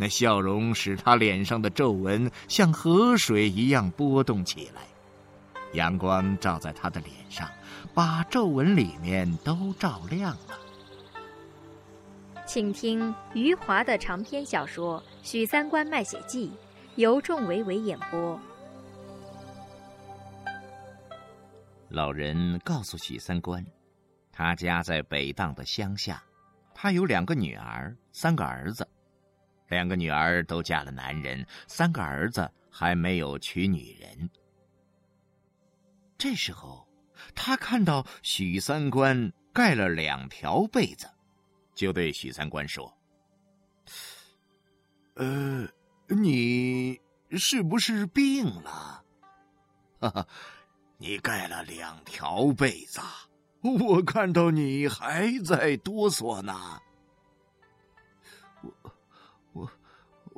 那笑容使他脸上的皱纹像河水一样波动起来，阳光照在他的脸上，把皱纹里面都照亮了。请听余华的长篇小说《许三观卖血记》，由仲维维演播。老人告诉许三观，他家在北荡的乡下，他有两个女儿，三个儿子。两个女儿都嫁了男人，三个儿子还没有娶女人。这时候，他看到许三观盖了两条被子，就对许三观说：“呃，你是不是病了？哈哈，你盖了两条被子，我看到你还在哆嗦呢。”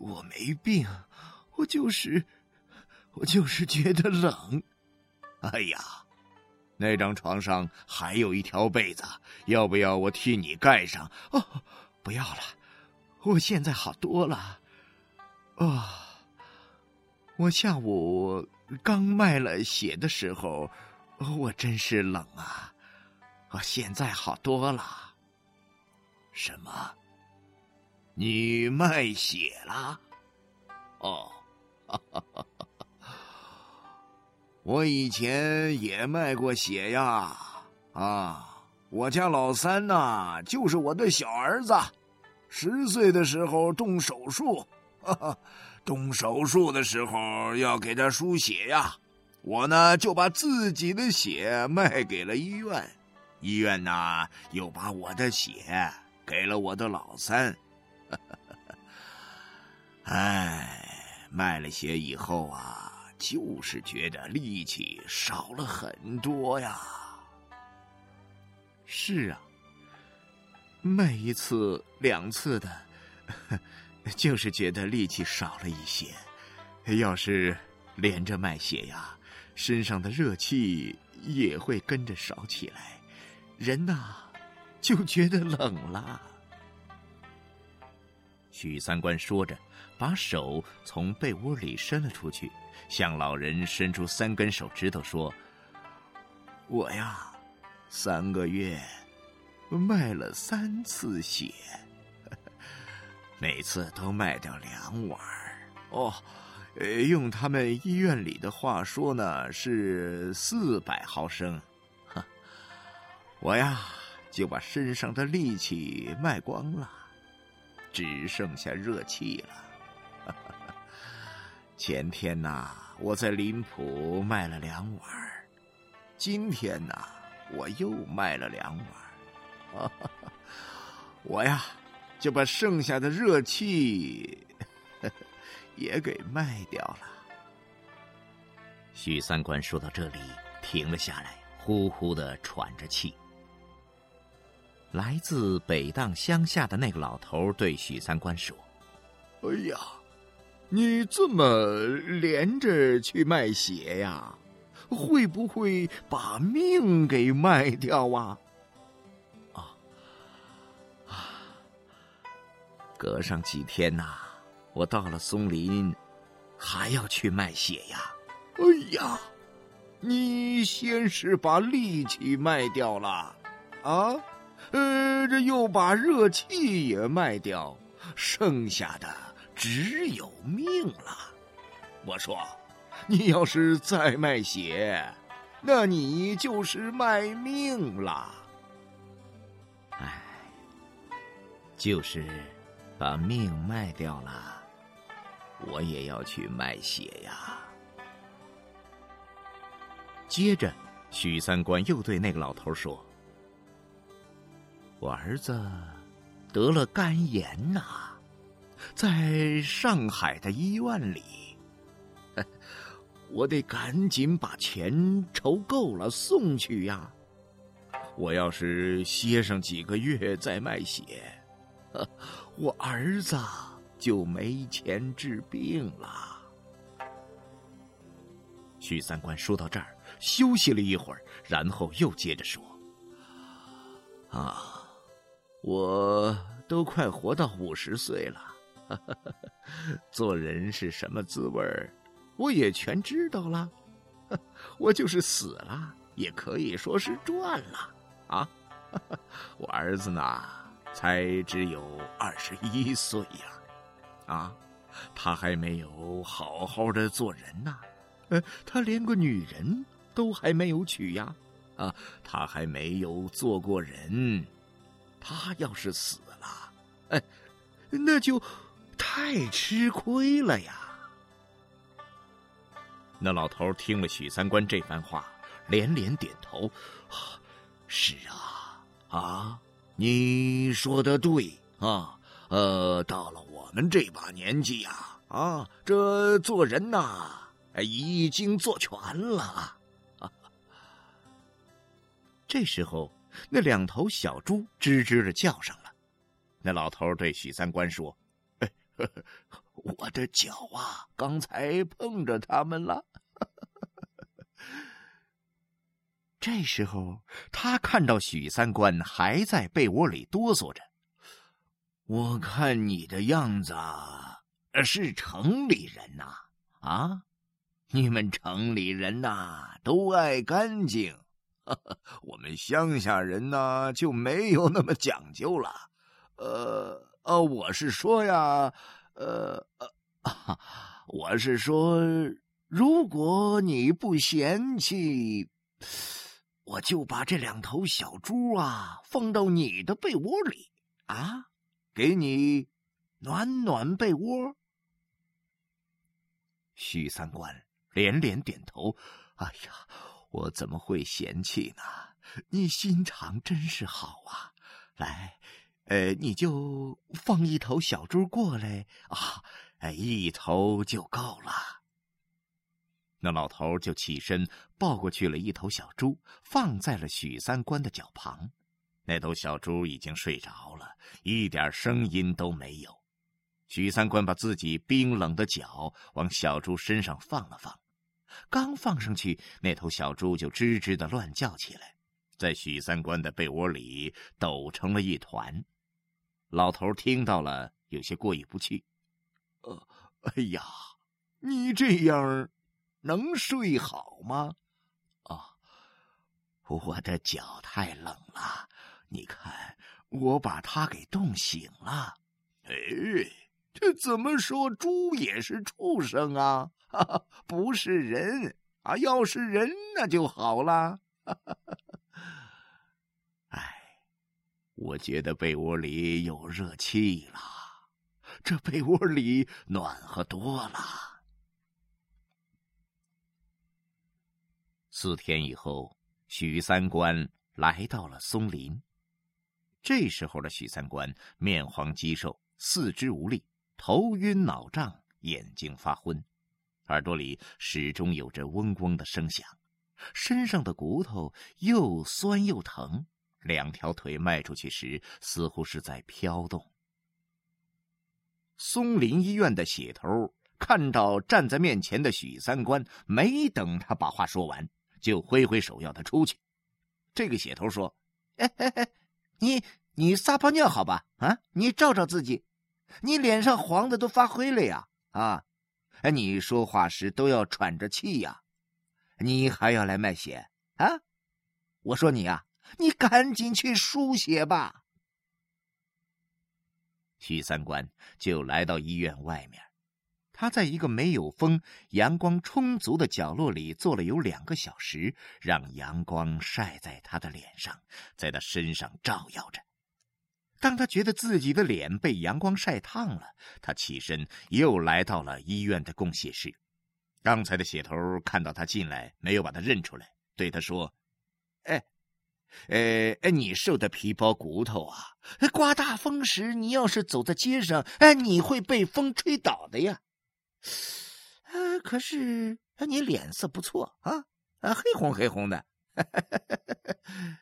我没病，我就是，我就是觉得冷。哎呀，那张床上还有一条被子，要不要我替你盖上？哦，不要了，我现在好多了。啊，我下午刚卖了血的时候，我真是冷啊。我现在好多了。什么？你卖血了？哦，我以前也卖过血呀！啊，我家老三呐，就是我的小儿子，十岁的时候动手术，动手术的时候要给他输血呀，我呢就把自己的血卖给了医院，医院呢又把我的血给了我的老三。哎，卖了血以后啊，就是觉得力气少了很多呀。是啊，卖一次两次的，就是觉得力气少了一些。要是连着卖血呀，身上的热气也会跟着少起来，人呐就觉得冷了。许三观说着，把手从被窝里伸了出去，向老人伸出三根手指头，说：“我呀，三个月卖了三次血，每次都卖掉两碗哦，用他们医院里的话说呢，是四百毫升。我呀，就把身上的力气卖光了。”只剩下热气了。前天呐，我在林浦卖了两碗今天呐，我又卖了两碗 我呀，就把剩下的热气 也给卖掉了。许三观说到这里，停了下来，呼呼的喘着气。来自北荡乡下的那个老头对许三观说：“哎呀，你这么连着去卖血呀，会不会把命给卖掉啊？”啊啊！隔上几天呐，我到了松林，还要去卖血呀。哎呀，你先是把力气卖掉了，啊？呃，这又把热气也卖掉，剩下的只有命了。我说，你要是再卖血，那你就是卖命了。唉，就是把命卖掉了，我也要去卖血呀。接着，许三观又对那个老头说。我儿子得了肝炎呐，在上海的医院里。我得赶紧把钱筹够了送去呀！我要是歇上几个月再卖血，我儿子就没钱治病了。许三观说到这儿，休息了一会儿，然后又接着说：“啊，我都快活到五十岁了，做人是什么滋味？”我也全知道了，我就是死了，也可以说是赚了啊！我儿子呢，才只有二十一岁呀，啊，他还没有好好的做人呐，呃，他连个女人都还没有娶呀，啊，他还没有做过人，他要是死了，哎，那就太吃亏了呀。那老头听了许三观这番话，连连点头：“是啊，啊，你说的对啊。呃，到了我们这把年纪呀，啊，这做人呐，已经做全了。”这时候，那两头小猪吱吱的叫上了。那老头对许三观说：“我的脚啊，刚才碰着他们了。”这时候，他看到许三观还在被窝里哆嗦着。我看你的样子是城里人呐，啊，你们城里人呐都爱干净，我们乡下人呢就没有那么讲究了。呃呃，我是说呀，呃呃，我是说，如果你不嫌弃。我就把这两头小猪啊放到你的被窝里啊，给你暖暖被窝。许三观连连点头：“哎呀，我怎么会嫌弃呢？你心肠真是好啊！来，呃，你就放一头小猪过来啊，哎，一头就够了。”那老头就起身抱过去了一头小猪，放在了许三观的脚旁。那头小猪已经睡着了，一点声音都没有。许三观把自己冰冷的脚往小猪身上放了放，刚放上去，那头小猪就吱吱的乱叫起来，在许三观的被窝里抖成了一团。老头听到了，有些过意不去：“呃，哎呀，你这样……”能睡好吗？啊，我的脚太冷了，你看我把它给冻醒了。哎，这怎么说？猪也是畜生啊，哈哈，不是人啊！要是人那就好了。我觉得被窝里有热气了，这被窝里暖和多了。四天以后，许三观来到了松林。这时候的许三观面黄肌瘦，四肢无力，头晕脑胀，眼睛发昏，耳朵里始终有着嗡嗡的声响，身上的骨头又酸又疼，两条腿迈出去时似乎是在飘动。松林医院的血头看到站在面前的许三观，没等他把话说完。就挥挥手要他出去。这个血头说：“哎哎哎，你你撒泡尿好吧？啊，你照照自己，你脸上黄的都发灰了呀！啊，哎，你说话时都要喘着气呀，你还要来卖血啊？我说你啊，你赶紧去输血吧。”许三观就来到医院外面。他在一个没有风、阳光充足的角落里坐了有两个小时，让阳光晒在他的脸上，在他身上照耀着。当他觉得自己的脸被阳光晒烫了，他起身又来到了医院的供血室。刚才的血头看到他进来，没有把他认出来，对他说：“哎，呃，哎，你瘦的皮包骨头啊！刮大风时，你要是走在街上，哎，你会被风吹倒的呀。呃，可是你脸色不错啊，啊，黑红黑红的。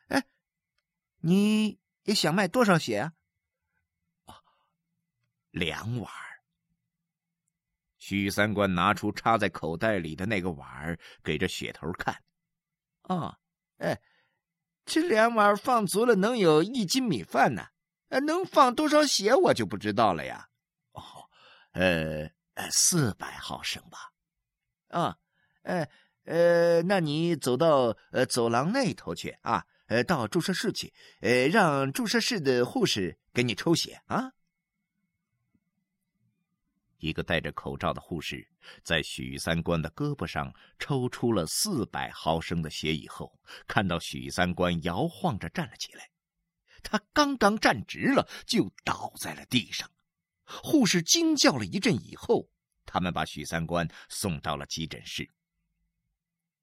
哎，你也想卖多少血啊？两碗。许三观拿出插在口袋里的那个碗给这血头看。啊，哎。这两碗放足了，能有一斤米饭呢。呃，能放多少血，我就不知道了呀。哦，呃，四百毫升吧。啊，呃，呃，那你走到呃走廊那头去啊，呃，到注射室去，呃，让注射室的护士给你抽血啊。一个戴着口罩的护士在许三观的胳膊上抽出了四百毫升的血以后，看到许三观摇晃着站了起来，他刚刚站直了，就倒在了地上。护士惊叫了一阵以后，他们把许三观送到了急诊室。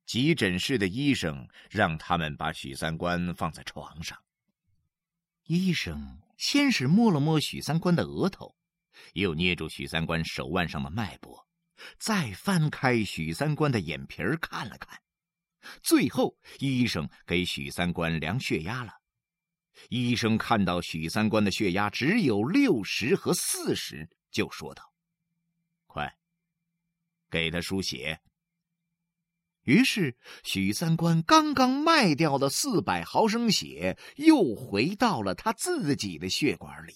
急诊室的医生让他们把许三观放在床上。医生先是摸了摸许三观的额头。又捏住许三观手腕上的脉搏，再翻开许三观的眼皮儿看了看，最后医生给许三观量血压了。医生看到许三观的血压只有六十和四十，就说道：“快，给他输血。”于是许三观刚刚卖掉的四百毫升血又回到了他自己的血管里。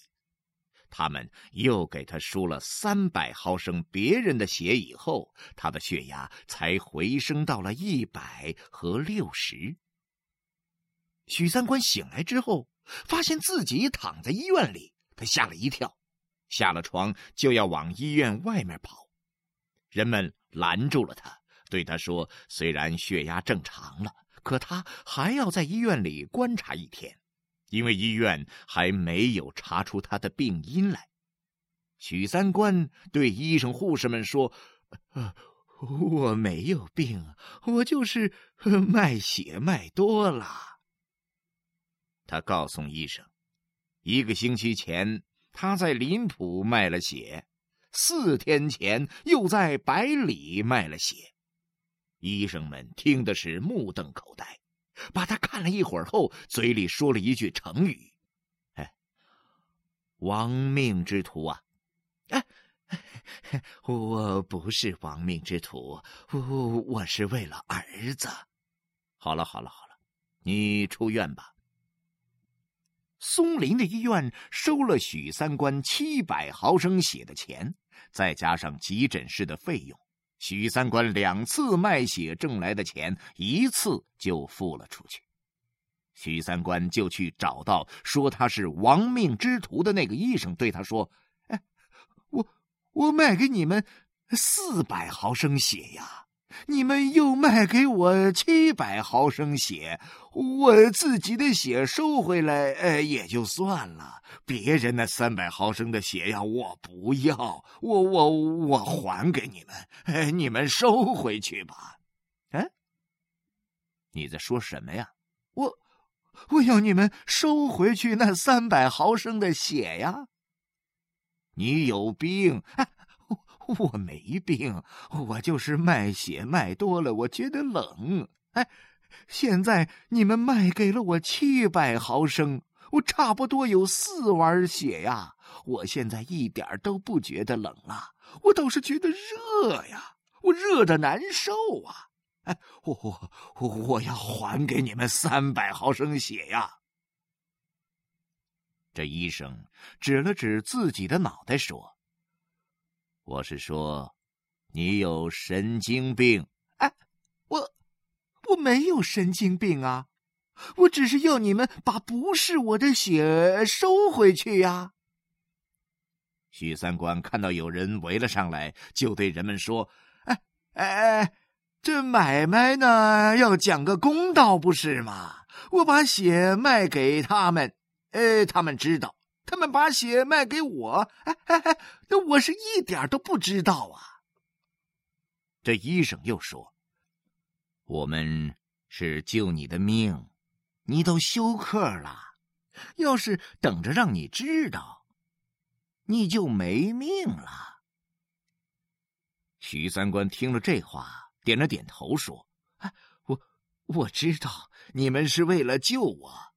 他们又给他输了三百毫升别人的血以后，他的血压才回升到了一百和六十。许三观醒来之后，发现自己躺在医院里，他吓了一跳，下了床就要往医院外面跑。人们拦住了他，对他说：“虽然血压正常了，可他还要在医院里观察一天。”因为医院还没有查出他的病因来，许三观对医生、护士们说：“我没有病，我就是卖血卖多了。”他告诉医生，一个星期前他在林浦卖了血，四天前又在百里卖了血。医生们听的是目瞪口呆。把他看了一会儿后，嘴里说了一句成语：“哎，亡命之徒啊！”哎，我不是亡命之徒，我我是为了儿子。好了好了好了，你出院吧。松林的医院收了许三观七百毫升血的钱，再加上急诊室的费用。许三观两次卖血挣来的钱，一次就付了出去。许三观就去找到说他是亡命之徒的那个医生，对他说：“哎，我我卖给你们四百毫升血呀。”你们又卖给我七百毫升血，我自己的血收回来，呃，也就算了。别人那三百毫升的血呀，我不要，我我我还给你们，哎，你们收回去吧。哎，你在说什么呀？我我要你们收回去那三百毫升的血呀。你有病！我没病，我就是卖血卖多了，我觉得冷。哎，现在你们卖给了我七百毫升，我差不多有四碗血呀。我现在一点都不觉得冷了，我倒是觉得热呀，我热的难受啊。哎，我我我要还给你们三百毫升血呀。这医生指了指自己的脑袋说。我是说，你有神经病！哎，我我没有神经病啊，我只是要你们把不是我的血收回去呀。许三观看到有人围了上来，就对人们说：“哎哎哎，这买卖呢要讲个公道，不是吗？我把血卖给他们，呃，他们知道。”他们把血卖给我，哎哎哎，那我是一点都不知道啊。这医生又说：“我们是救你的命，你都休克了。要是等着让你知道，你就没命了。”徐三观听了这话，点了点头，说：“哎，我我知道你们是为了救我。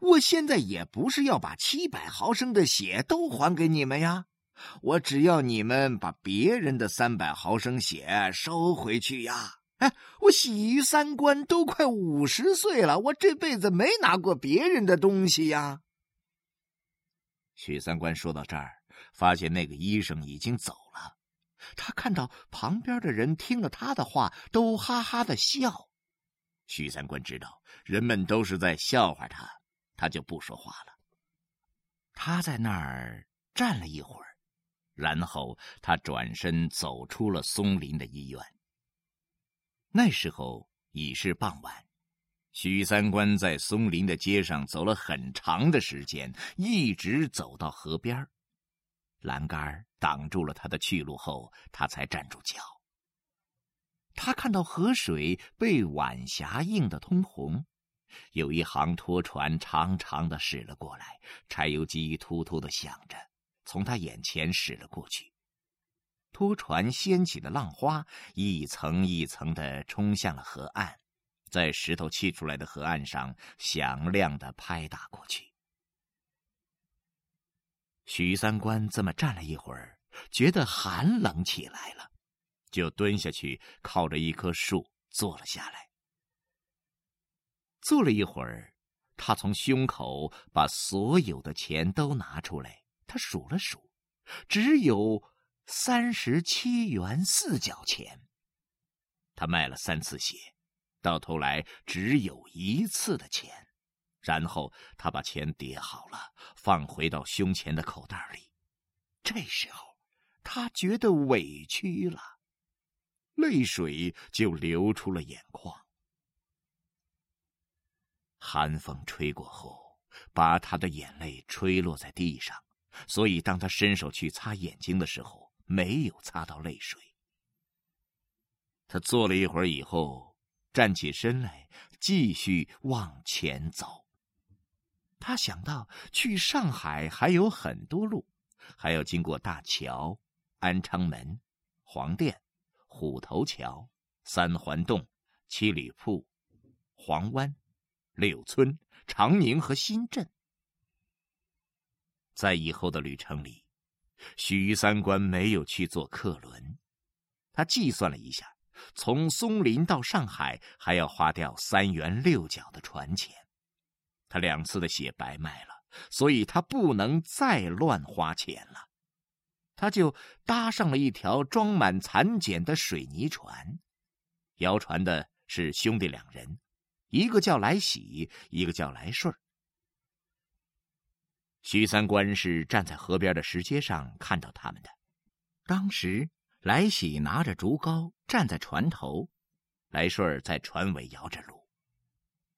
我现在也不是要把七百毫升的血都还给你们呀。”我只要你们把别人的三百毫升血收回去呀！哎，我洗鱼三观都快五十岁了，我这辈子没拿过别人的东西呀。许三观说到这儿，发现那个医生已经走了。他看到旁边的人听了他的话，都哈哈的笑。许三观知道人们都是在笑话他，他就不说话了。他在那儿站了一会儿。然后他转身走出了松林的医院。那时候已是傍晚，许三观在松林的街上走了很长的时间，一直走到河边栏杆挡住了他的去路后，他才站住脚。他看到河水被晚霞映得通红，有一行拖船长长的驶了过来，柴油机突突的响着。从他眼前驶了过去，拖船掀起的浪花一层一层的冲向了河岸，在石头砌出来的河岸上响亮的拍打过去。许三观这么站了一会儿，觉得寒冷起来了，就蹲下去靠着一棵树坐了下来。坐了一会儿，他从胸口把所有的钱都拿出来。他数了数，只有三十七元四角钱。他卖了三次血，到头来只有一次的钱。然后他把钱叠好了，放回到胸前的口袋里。这时候，他觉得委屈了，泪水就流出了眼眶。寒风吹过后，把他的眼泪吹落在地上。所以，当他伸手去擦眼睛的时候，没有擦到泪水。他坐了一会儿以后，站起身来，继续往前走。他想到去上海还有很多路，还要经过大桥、安昌门、黄店、虎头桥、三环洞、七里铺、黄湾、柳村、长宁和新镇。在以后的旅程里，许三观没有去坐客轮。他计算了一下，从松林到上海还要花掉三元六角的船钱。他两次的血白卖了，所以他不能再乱花钱了。他就搭上了一条装满蚕茧的水泥船，摇船的是兄弟两人，一个叫来喜，一个叫来顺许三观是站在河边的石阶上看到他们的。当时来喜拿着竹篙站在船头，来顺在船尾摇着橹。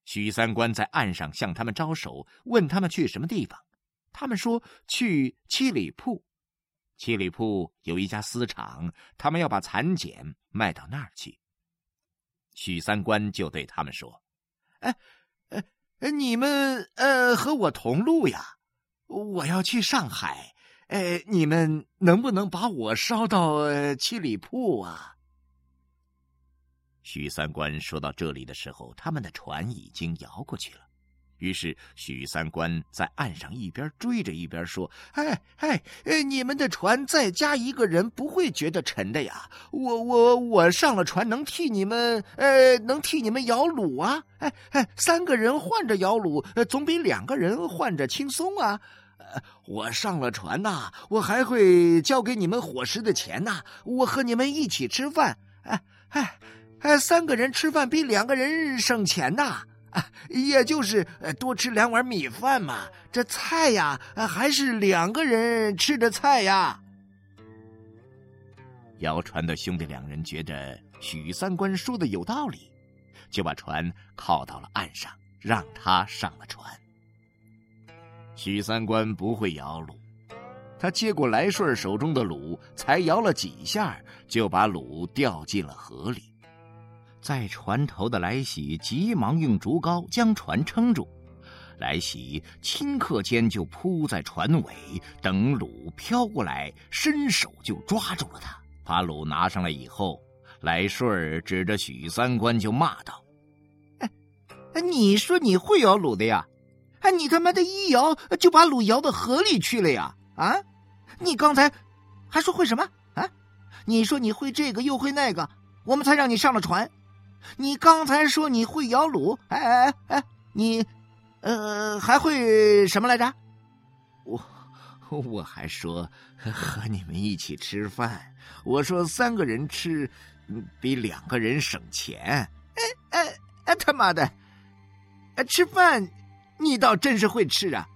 许三观在岸上向他们招手，问他们去什么地方。他们说去七里铺，七里铺有一家丝厂，他们要把蚕茧卖到那儿去。许三观就对他们说：“哎，哎，你们呃和我同路呀。”我要去上海，哎，你们能不能把我捎到七里铺啊？许三观说到这里的时候，他们的船已经摇过去了。于是许三观在岸上一边追着，一边说：“哎哎哎，你们的船再加一个人不会觉得沉的呀！我我我上了船能替你们，呃，能替你们摇橹啊！哎哎，三个人换着摇橹，总比两个人换着轻松啊！”我上了船呐，我还会交给你们伙食的钱呐。我和你们一起吃饭，哎哎哎，三个人吃饭比两个人省钱呐，也就是多吃两碗米饭嘛。这菜呀，还是两个人吃的菜呀。摇船的兄弟两人觉得许三观说的有道理，就把船靠到了岸上，让他上了船。许三观不会摇橹，他接过来顺手中的橹，才摇了几下，就把橹掉进了河里。在船头的来喜急忙用竹篙将船撑住，来喜顷刻间就扑在船尾，等鲁飘过来，伸手就抓住了他。把鲁拿上来以后，来顺儿指着许三观就骂道：“哎，你说你会摇橹的呀？哎，你他妈的一摇就把橹摇到河里去了呀？啊，你刚才还说会什么啊？你说你会这个又会那个，我们才让你上了船。”你刚才说你会摇橹，哎哎哎，你，呃，还会什么来着？我我还说和你们一起吃饭，我说三个人吃比两个人省钱。哎哎哎，他妈的！吃饭你倒真是会吃啊！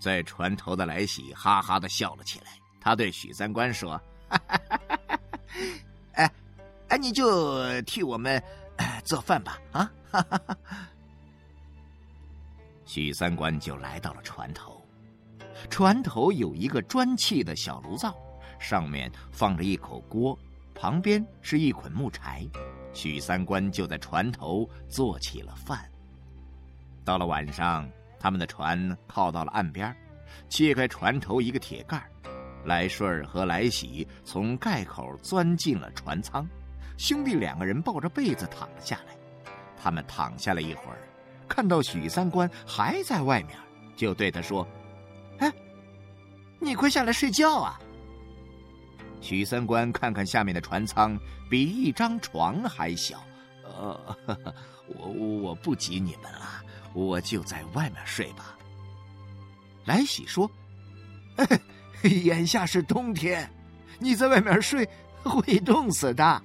在船头的来喜哈哈的笑了起来，他对许三观说：“哈哈哈哈哈，哎。”哎，你就替我们做饭吧！啊，哈哈哈许三观就来到了船头。船头有一个砖砌的小炉灶，上面放着一口锅，旁边是一捆木柴。许三观就在船头做起了饭。到了晚上，他们的船靠到了岸边，揭开船头一个铁盖，来顺儿和来喜从盖口钻进了船舱。兄弟两个人抱着被子躺了下来，他们躺下了一会儿，看到许三观还在外面，就对他说：“哎，你快下来睡觉啊！”许三观看看下面的船舱，比一张床还小。呃，我我不挤你们了，我就在外面睡吧。来喜说：“眼下是冬天，你在外面睡会冻死的。”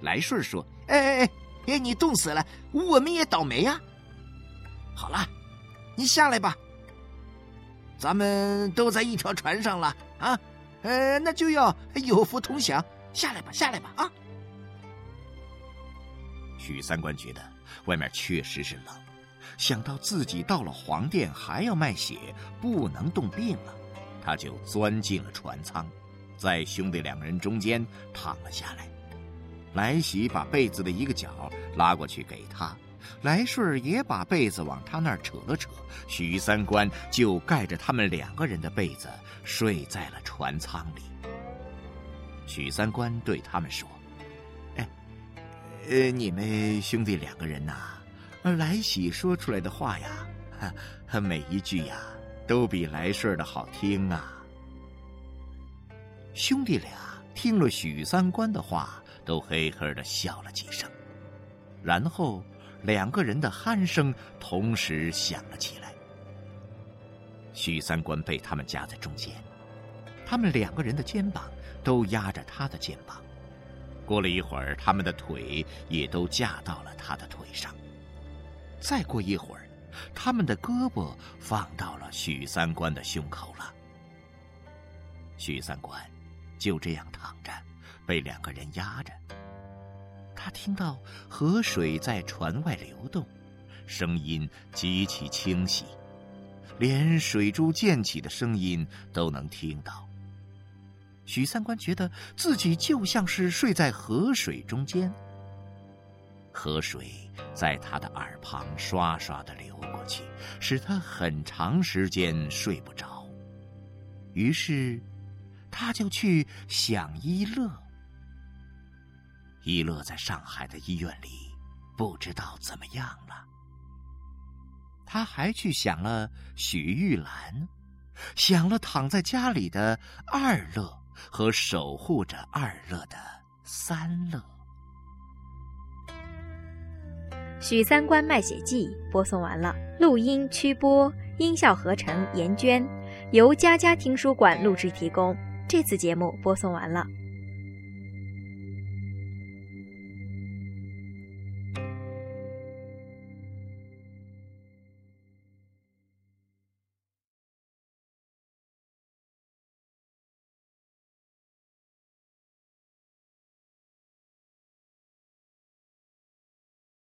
来顺说：“哎哎哎，你冻死了，我们也倒霉呀！好了，你下来吧，咱们都在一条船上了啊，呃，那就要有福同享。下来吧，下来吧啊！”许三观觉得外面确实是冷，想到自己到了黄店还要卖血，不能冻病了，他就钻进了船舱，在兄弟两个人中间躺了下来。来喜把被子的一个角拉过去给他，来顺也把被子往他那儿扯了扯，许三观就盖着他们两个人的被子睡在了船舱里。许三观对他们说：“哎，呃，你们兄弟两个人呐，来喜说出来的话呀，每一句呀，都比来顺的好听啊。”兄弟俩听了许三观的话。都嘿嘿的笑了几声，然后两个人的鼾声同时响了起来。许三观被他们夹在中间，他们两个人的肩膀都压着他的肩膀。过了一会儿，他们的腿也都架到了他的腿上。再过一会儿，他们的胳膊放到了许三观的胸口了。许三观就这样躺着。被两个人压着，他听到河水在船外流动，声音极其清晰，连水珠溅起的声音都能听到。许三观觉得自己就像是睡在河水中间，河水在他的耳旁刷刷的流过去，使他很长时间睡不着。于是，他就去想一乐。一乐在上海的医院里，不知道怎么样了。他还去想了许玉兰，想了躺在家里的二乐和守护着二乐的三乐。《许三观卖血记》播送完了，录音、曲播、音效合成严娟，由佳佳听书馆录制提供。这次节目播送完了。